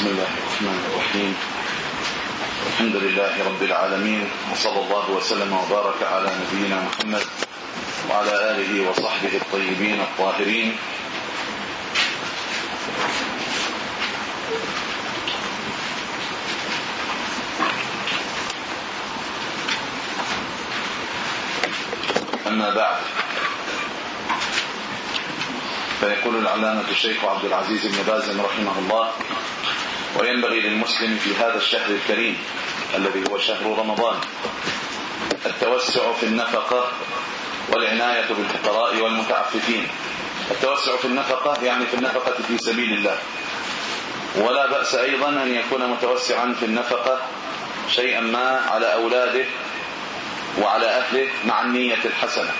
بسم الله الرحمن الرحيم. الحمد لله رب العالمين وصلى الله وسلم وبارك على نبينا محمد وعلى آله وصحبه الطيبين الطاهرين. أما بعد فيقول العلامة الشيخ عبد العزيز بن باز رحمه الله وينبغي للمسلم في هذا الشهر الكريم الذي هو شهر رمضان التوسع في النفقة والعناية بالفقراء والمتعففين. التوسع في النفقة يعني في النفقة في سبيل الله. ولا بأس أيضا أن يكون متوسعا في النفقة شيئا ما على أولاده وعلى أهله مع النية الحسنة.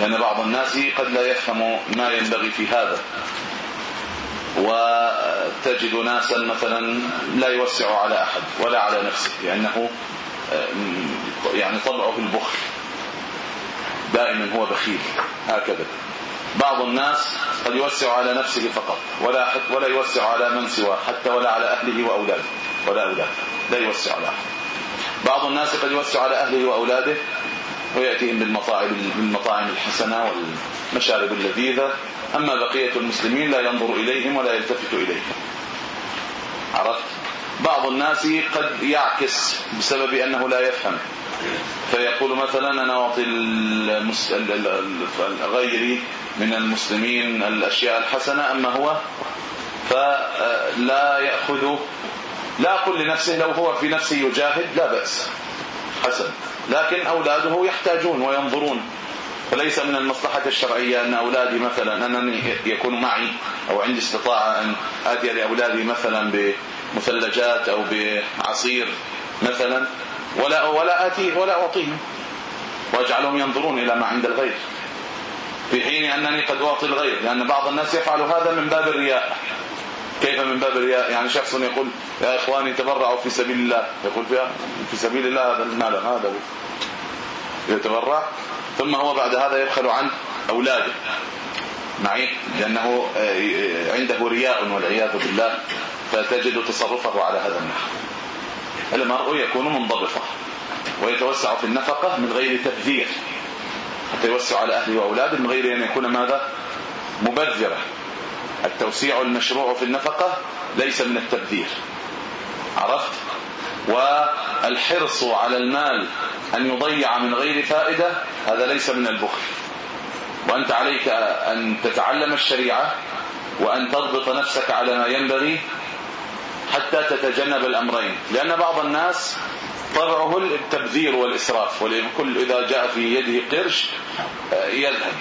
لأن بعض الناس قد لا يفهم ما ينبغي في هذا. وتجد ناسا مثلا لا يوسع على أحد ولا على نفسه لأنه يعني طبعه البخل. دائما هو بخيل هكذا. بعض الناس قد يوسع على نفسه فقط ولا ولا يوسع على من سواه حتى ولا على أهله وأولاده ولا أولاده لا يوسع على أحد. بعض الناس قد يوسع على أهله وأولاده ويأتيهم بالمطاعم بالمطاعم الحسنة والمشارب اللذيذة. أما بقية المسلمين لا ينظر إليهم ولا يلتفت إليهم. عرفت؟ بعض الناس قد يعكس بسبب أنه لا يفهم. فيقول مثلا أنا اعطي غيري من المسلمين الأشياء الحسنة أما هو؟ فلا يأخذ لا أقول لنفسه لو هو في نفسه يجاهد لا بأس. حسن. لكن أولاده يحتاجون وينظرون. فليس من المصلحة الشرعية أن أولادي مثلا أنني يكون معي أو عندي استطاعة أن آتي لأولادي مثلا بمثلجات أو بعصير مثلا ولا ولا آتي ولا أعطيهم وأجعلهم ينظرون إلى ما عند الغير. في حين أنني قد أعطي الغير لأن بعض الناس يفعل هذا من باب الرياء. كيف من باب الرياء؟ يعني شخص يقول يا إخواني تبرعوا في سبيل الله. يقول فيها في سبيل الله هذا المال هذا يتبرع ثم هو بعد هذا يبخل عن أولاده. معي؟ لأنه عنده رياء والعياذ بالله. فتجد تصرفه على هذا النحو. المرء يكون منضبطا ويتوسع في النفقة من غير تبذير. حتى يوسع على أهله وأولاده من غير أن يكون ماذا؟ مبذرا. التوسيع المشروع في النفقة ليس من التبذير. عرفت؟ والحرص على المال أن يضيع من غير فائدة هذا ليس من البخل. وأنت عليك أن تتعلم الشريعة وأن تضبط نفسك على ما ينبغي حتى تتجنب الأمرين. لأن بعض الناس طبعه التبذير والإسراف والكل إذا جاء في يده قرش يذهب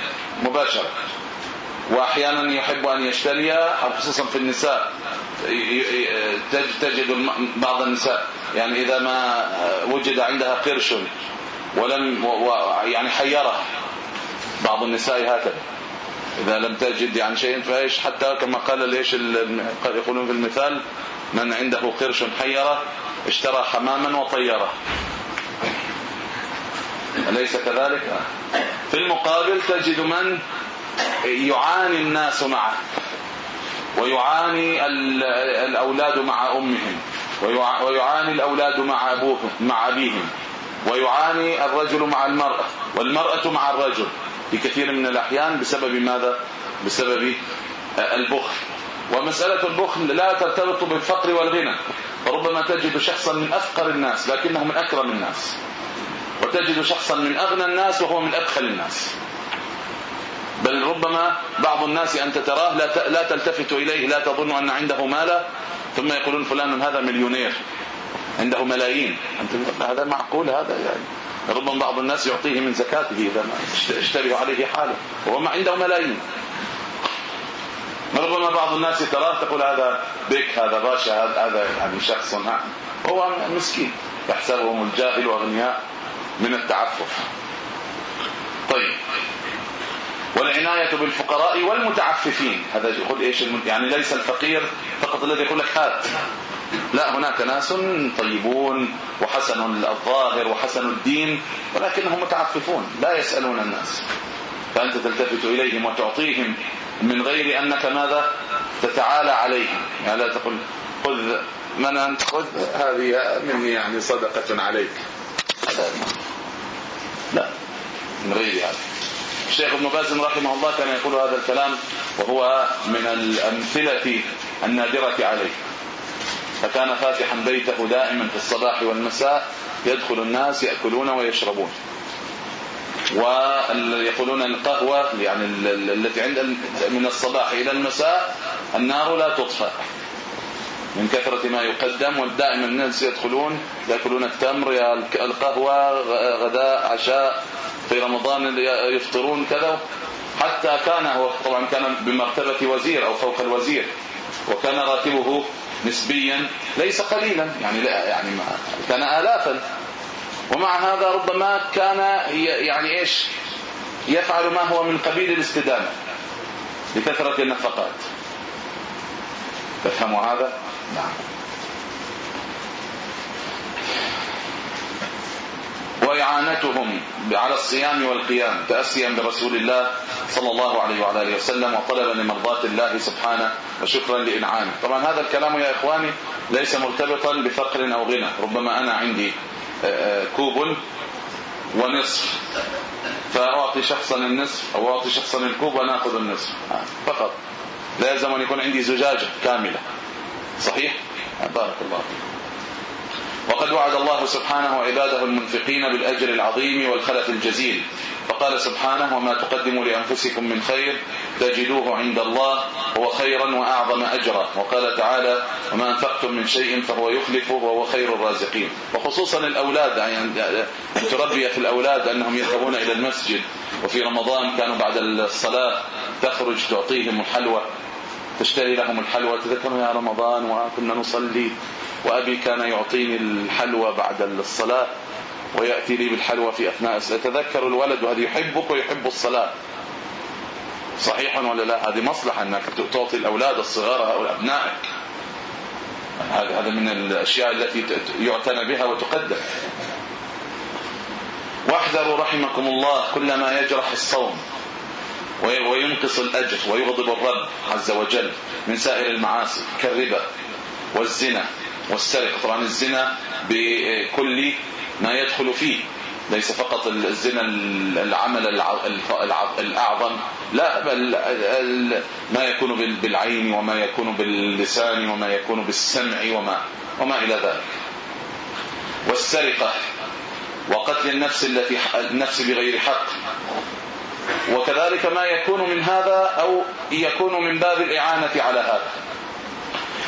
مباشرة. وأحيانا يحب أن يشتري خصوصا في النساء تجد بعض النساء يعني إذا ما وجد عندها قرش ولم يعني حيرة بعض النساء هكذا. إذا لم تجد يعني شيء فإيش حتى كما قال ليش يقولون في المثال من عنده قرش حيرة اشترى حماما وطيرة. أليس كذلك؟ في المقابل تجد من يعاني الناس معه ويعاني الأولاد مع أمهم ويعاني الأولاد مع أبوهم مع أبيهم ويعاني الرجل مع المرأة والمرأة مع الرجل في كثير من الأحيان. بسبب ماذا؟ بسبب البخل. ومسألة البخل لا ترتبط بالفقر والغنى فربما تجد شخصا من أفقر الناس لكنه من أكرم الناس وتجد شخصا من أغنى الناس وهو من أبخل الناس. بل ربما بعض الناس أنت تراه لا لا تلتفت إليه لا تظن أن عنده مالا ثم يقولون فلان هذا مليونير عنده ملايين. أنت هذا معقول هذا يعني ربما بعض الناس يعطيه من زكاته إذا اشتري عليه حاله وهو ما عنده ملايين. ربما بعض الناس تراه تقول هذا بك هذا باشا هذا يعني شخص هو مسكين. يحسبهم الجاهل اغنياء من التعفف. طيب. والعناية بالفقراء والمتعففين. هذا يقول إيش يعني ليس الفقير فقط الذي يقول لك هات. لا هناك ناس طيبون وحسن الظاهر وحسن الدين ولكنهم متعففون لا يسألون الناس. فأنت تلتفت إليهم وتعطيهم من غير أنك ماذا؟ تتعالى عليهم. يعني لا تقول خذ من أنت خذ هذه مني يعني صدقة عليك. لا من غير هذا. الشيخ ابن باز رحمه الله كان يقول هذا الكلام وهو من الأمثلة النادرة عليه. فكان فاتحا بيته دائما في الصباح والمساء يدخل الناس يأكلون ويشربون. ويقولون القهوة يعني التي عند من الصباح إلى المساء النار لا تطفأ من كثرة ما يقدم ودائما الناس يدخلون يأكلون التمر القهوة غداء عشاء في رمضان يفطرون كذا حتى كان هو طبعا كان بمرتبة وزير أو فوق الوزير وكان راتبه نسبيا ليس قليلا يعني لا يعني كان آلافا. ومع هذا ربما كان يعني إيش يفعل ما هو من قبيل الاستدامة لكثرة النفقات. تفهموا هذا؟ نعم. وإعانتهم على الصيام والقيام تاسيا برسول الله صلى الله عليه وعلى آله وسلم وطلبا لمرضات الله سبحانه وشكرا لإنعامه. طبعا هذا الكلام يا إخواني ليس مرتبطا بفقر أو غنى ربما أنا عندي كوب ونصف فأعطي شخصا النصف أو أعطي شخصا الكوب ونأخذ النصف فقط. لا يلزم ان يكون عندي زجاجة كاملة. صحيح؟ بارك الله فيك. وقد وعد الله سبحانه عباده المنفقين بالأجر العظيم والخلف الجزيل. فقال سبحانه وما تقدموا لأنفسكم من خير تجدوه عند الله هو خيرا وأعظم أجرا. وقال تعالى وما أنفقتم من شيء فهو يخلفه وهو خير الرازقين. وخصوصا الأولاد يعني أن تربي في الأولاد أنهم يذهبون إلى المسجد وفي رمضان كانوا بعد الصلاة تخرج تعطيهم الحلوى. تشتري لهم الحلوى تذكروا يا رمضان وكنا نصلي وأبي كان يعطيني الحلوى بعد الصلاة ويأتي لي بالحلوى في أثناء يتذكر الولد وهذا يحبك ويحب الصلاة. صحيحا ولا لا؟ هذه مصلحة أنك تعطي الأولاد الصغار هؤلاء أبنائك. هذا من الأشياء التي يعتنى بها وتقدم. واحذروا رحمكم الله كل ما يجرح الصوم. وينقص الأجر ويغضب الرب عز وجل من سائر المعاصي كالربا والزنا والسرقه طبعا الزنا بكل ما يدخل فيه ليس فقط الزنا العمل الأعظم لا بل ما يكون بالعين وما يكون باللسان وما يكون بالسمع وما وما إلى ذلك. والسرقة وقتل النفس التي النفس بغير حق. وكذلك ما يكون من هذا أو يكون من باب الإعانة على هذا.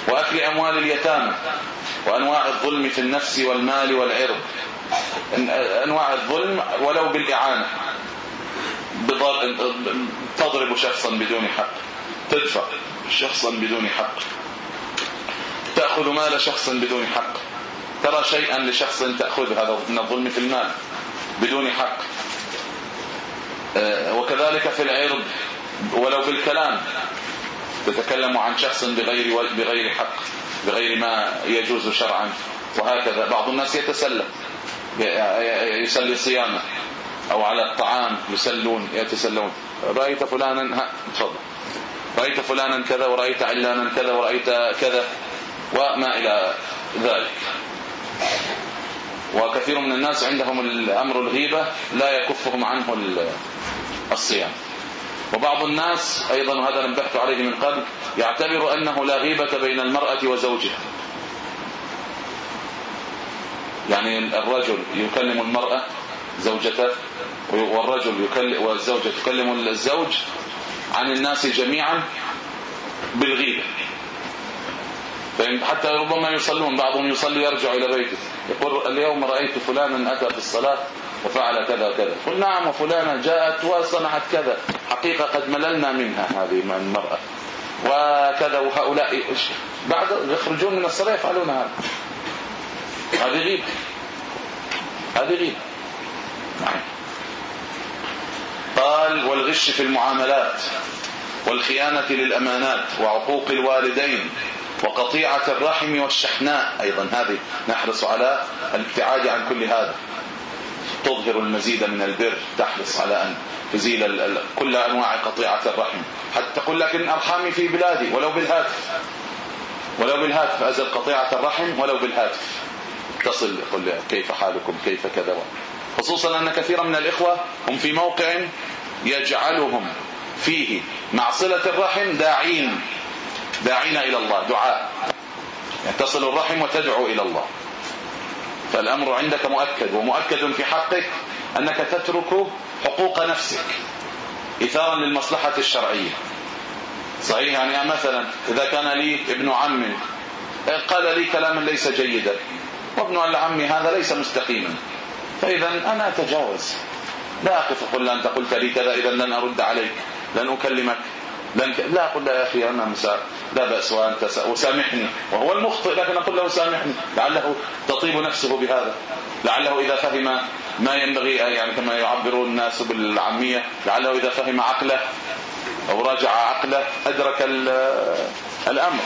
وأكل أموال اليتامى وأنواع الظلم في النفس والمال والعرض. أنواع الظلم ولو بالإعانة. تضرب شخصا بدون حق. تدفع شخصا بدون حق. تأخذ مال شخص بدون حق. ترى شيئا لشخص تأخذ هذا من الظلم في المال بدون حق. وكذلك في العرض ولو بالكلام تتكلم عن شخص بغير بغير حق بغير ما يجوز شرعا وهكذا. بعض الناس يتسلى يسلي صيامه أو على الطعام يسلون يتسلون. رأيت فلانا ها تفضل. رأيت فلانا كذا ورأيت علانا كذا ورأيت كذا وما إلى ذلك. وكثير من الناس عندهم الأمر الغيبة لا يكفهم عنه الصيام. وبعض الناس أيضا وهذا نبهت عليه من قبل يعتبر أنه لا غيبة بين المرأة وزوجها. يعني الرجل يكلم المرأة زوجته والرجل يكلم والزوجة تكلم الزوج عن الناس جميعا بالغيبة. حتى ربما يصلون بعضهم يصلي يرجع إلى بيته. يقول اليوم رأيت فلانا أتى في الصلاه وفعل كذا وكذا. قل نعم وفلانة جاءت وصنعت كذا. حقيقة قد مللنا منها هذه المرأة. وكذا وهؤلاء. بعد يخرجون من الصلاة يفعلون هذا. هذه غيبه هذه غيبه نعم. قال والغش في المعاملات والخيانة للأمانات وعقوق الوالدين وقطيعة الرحم والشحناء. أيضا هذه نحرص على الابتعاد عن كل هذا. تظهر المزيد من البر تحرص على أن تزيل كل أنواع قطيعة الرحم. حتى تقول لكن أرحامي في بلادي ولو بالهاتف. ولو بالهاتف أزل قطيعة الرحم ولو بالهاتف. تصل يقول كيف حالكم؟ كيف كذا؟ خصوصا أن كثيرا من الإخوة هم في موقع يجعلهم فيه مع صلة الرحم داعين. داعين إلى الله دعاء. يعني تصل الرحم وتدعو إلى الله. فالأمر عندك مؤكد ومؤكد في حقك أنك تترك حقوق نفسك إثارا للمصلحة الشرعية. صحيح يعني مثلا إذا كان لي ابن عم قال لي كلاما ليس جيدا وابن العم هذا ليس مستقيما. فإذا أنا أتجاوز. لا أقف أقول أنت قلت لي كذا إذا لن أرد عليك لن أكلمك. لا أقول له يا أخي أنا مساء لا بأس وأنت وسامحني. وهو المخطئ لكن أقول له سامحني. لعله تطيب نفسه بهذا. لعله إذا فهم ما ينبغي يعني كما يعبرون الناس بالعامية لعله إذا فهم عقله أو راجع عقله أدرك الأمر.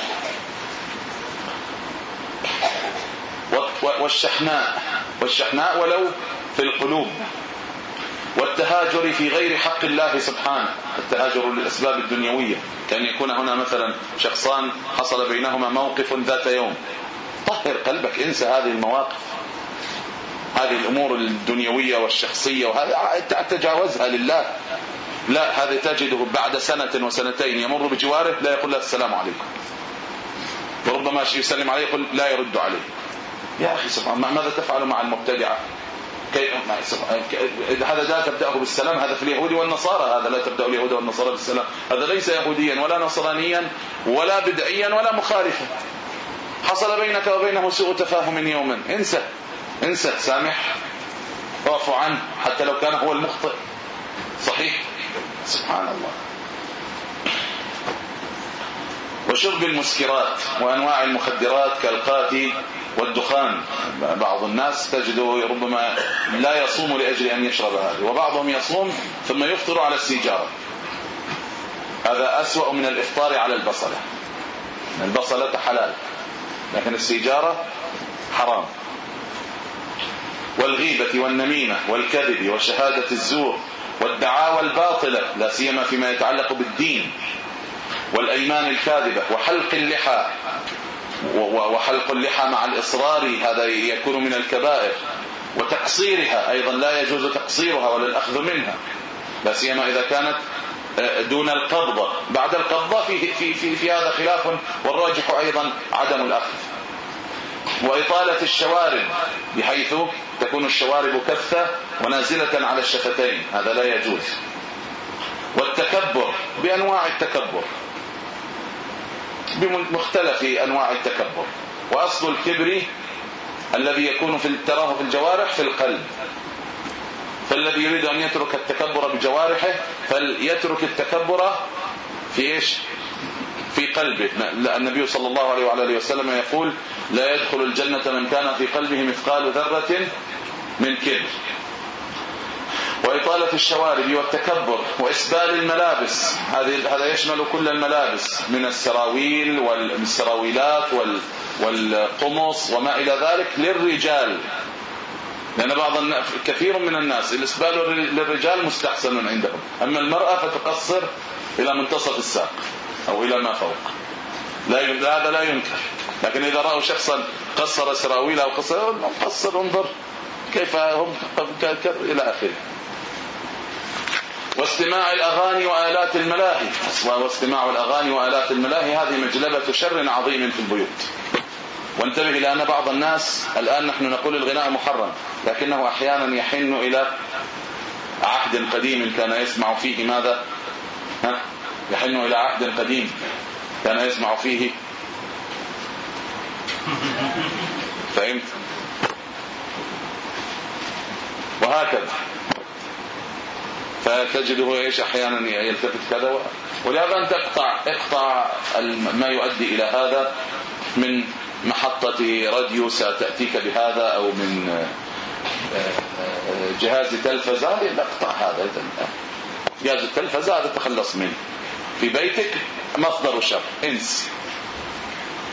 والشحناء. والشحناء ولو في القلوب. والتهاجر في غير حق الله سبحانه التهاجر للأسباب الدنيوية. كان يكون هنا مثلا شخصان حصل بينهما موقف ذات يوم. طهر قلبك انسى هذه المواقف. هذه الأمور الدنيوية والشخصية وهذا تجاوزها لله. لا هذا تجده بعد سنة وسنتين يمر بجواره لا يقول له السلام عليكم. وربما يسلم عليه يقول لا يرد عليه. يا أخي سبحان ماذا تفعل مع المبتدعة؟ هذا لا تبدأه بالسلام هذا في اليهود والنصارى هذا لا تبدأ اليهود والنصارى بالسلام. هذا ليس يهوديا ولا نصرانيا ولا بدعيا ولا مخالفا. حصل بينك وبينه سوء تفاهم يوما. انسى انسى سامح واعف عنه حتى لو كان هو المخطئ. صحيح؟ سبحان الله وشرب المسكرات وأنواع المخدرات كالقاتي والدخان. بعض الناس تجده ربما لا يصوم لأجل أن يشرب هذه وبعضهم يصوم ثم يفطر على السيجارة. هذا أسوأ من الإفطار على البصلة. البصلة حلال لكن السيجارة حرام. والغيبة والنميمة والكذب وشهادة الزور والدعاوى الباطلة لا سيما فيما يتعلق بالدين والأيمان الكاذبة وحلق اللحى. وحلق اللحى مع الإصرار هذا يكون من الكبائر وتقصيرها أيضا لا يجوز تقصيرها ولا الأخذ منها لا سيما إذا كانت آه، دون القبضة. بعد القبضة في, في, في, في هذا خلاف والراجح أيضا عدم الأخذ. وإطالة الشوارب بحيث تكون الشوارب كثة ونازلة على الشفتين هذا لا يجوز. والتكبر بأنواع التكبر. بمختلف أنواع التكبر. وأصل الكبر الذي يكون في تراه في الجوارح في القلب. فالذي يريد أن يترك التكبر بجوارحه فليترك التكبر في إيش؟ في قلبه. النبي صلى الله عليه وعلى آله وسلم يقول لا يدخل الجنة من كان في قلبه مثقال ذرة من كبر. وإطالة الشوارب والتكبر وإسبال الملابس. هذه هذا يشمل كل الملابس من السراويل والسراويلات والقمص وما إلى ذلك للرجال. لأن بعض الناس كثير من الناس الإسبال للرجال مستحسن عندهم. أما المرأة فتقصر إلى منتصف الساق أو إلى ما فوق. لا هذا لا ينكر. لكن إذا رأوا شخصا قصر سراويله أو قصر قصر انظر كيف هم إلى آخره. واستماع الأغاني وآلات الملاهي. واستماع الأغاني وآلات الملاهي. هذه مجلبة شر عظيم في البيوت. وانتبه إلى أن بعض الناس الآن نحن نقول الغناء محرم لكنه أحيانا يحن إلى عهد قديم كان يسمع فيه ماذا؟ ها؟ يحن إلى عهد قديم كان يسمع فيه. فهمت؟ وهكذا. فتجده إيش أحيانا يلتفت كذا ولهذا أنت اقطع اقطع ما يؤدي إلى هذا من محطة راديو ستأتيك بهذا أو من آه، آه، جهاز تلفزة اقطع هذا. جهاز التلفزة هذا تخلص منه. في بيتك مصدر شر إنس.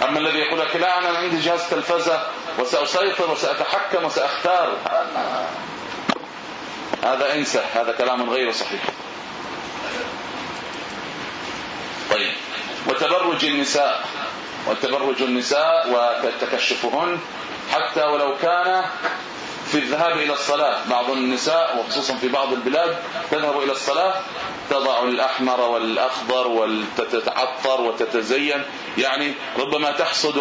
أما الذي يقول لك لا أنا عندي جهاز تلفزة وسأسيطر وسأتحكم وسأختار. هذا انسى هذا كلام غير صحيح. طيب وتبرج النساء وتبرج النساء وتكشفهن حتى ولو كان في الذهاب إلى الصلاة. بعض النساء وخصوصا في بعض البلاد تذهب إلى الصلاة تضع الأحمر والأخضر وتتعطر وتتزين. يعني ربما تحصد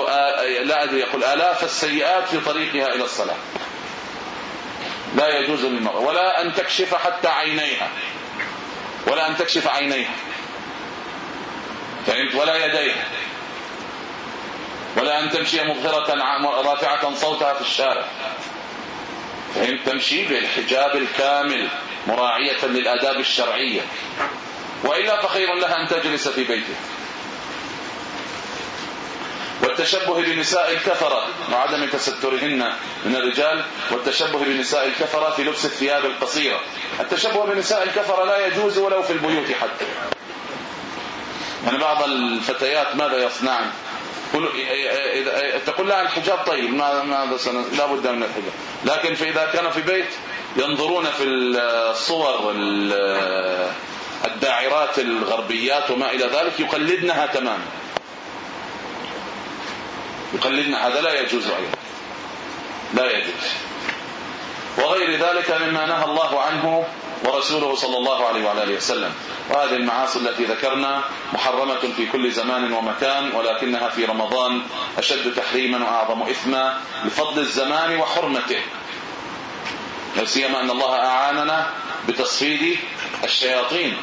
لا أدري يقول آلاف السيئات في طريقها إلى الصلاة. لا يجوز للمرأة. ولا أن تكشف حتى عينيها. ولا أن تكشف عينيها. فهمت؟ ولا يديها. ولا أن تمشي مظهرة رافعة صوتها في الشارع. فهمت؟ تمشي بالحجاب الكامل مراعية للآداب الشرعية. وإلا فخير لها أن تجلس في بيتها. والتشبه بنساء الكفرة وعدم تسترهن من الرجال والتشبه بنساء الكفرة في لبس الثياب القصيرة. التشبه بنساء الكفرة لا يجوز ولو في البيوت حتى. يعني بعض الفتيات ماذا يصنعن؟ تقول لها الحجاب طيب ما ماذا لا بد من الحجاب. لكن فاذا كان في بيت ينظرون في الصور الداعرات الغربيات وما إلى ذلك يقلدنها تماما. يقلدن هذا لا يجوز أيضا. لا يجوز. وغير ذلك مما نهى الله عنه ورسوله صلى الله عليه وعلى آله وسلم. وهذه المعاصي التي ذكرنا محرمة في كل زمان ومكان ولكنها في رمضان أشد تحريما وأعظم إثما لفضل الزمان وحرمته. لا سيما أن الله أعاننا بتصفيد الشياطين.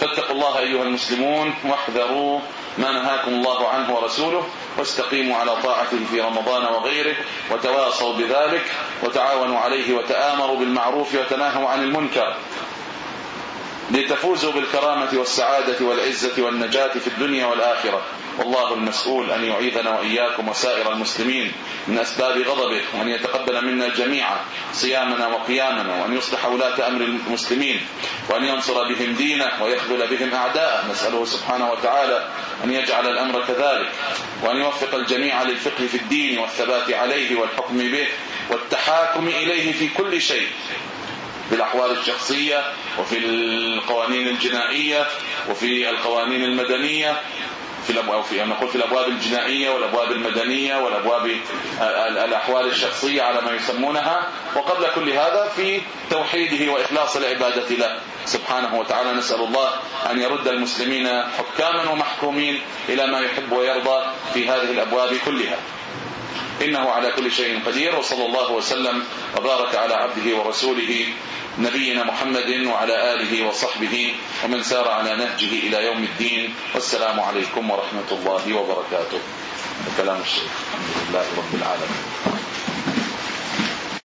فاتقوا الله أيها المسلمون واحذروا ما نهاكم الله عنه ورسوله واستقيموا على طاعته في رمضان وغيره وتواصوا بذلك وتعاونوا عليه وتآمروا بالمعروف وتناهوا عن المنكر. لتفوزوا بالكرامة والسعادة والعزة والنجاة في الدنيا والآخرة. والله المسؤول أن يعيذنا وإياكم وسائر المسلمين من أسباب غضبه وأن يتقبل منا جميعا صيامنا وقيامنا وأن يصلح ولاة أمر المسلمين وأن ينصر بهم دينه ويخذل بهم أعداءه. نسأله سبحانه وتعالى أن يجعل الأمر كذلك وأن يوفق الجميع للفقه في الدين والثبات عليه والحكم به والتحاكم إليه في كل شيء في الأحوال الشخصية وفي القوانين الجنائية وفي القوانين المدنية في الأبواب في نقول في الأبواب الجنائية والأبواب المدنية والأبواب الأحوال الشخصية على ما يسمونها. وقبل كل هذا في توحيده وإخلاص العبادة له. سبحانه وتعالى نسأل الله أن يرد المسلمين حكاما ومحكومين إلى ما يحب ويرضى في هذه الأبواب كلها. إنه على كل شيء قدير وصلى الله وسلم وبارك على عبده ورسوله نبينا محمد وعلى آله وصحبه ومن سار على نهجه إلى يوم الدين. والسلام عليكم ورحمة الله وبركاته. كلام الشيخ. الحمد لله رب العالمين.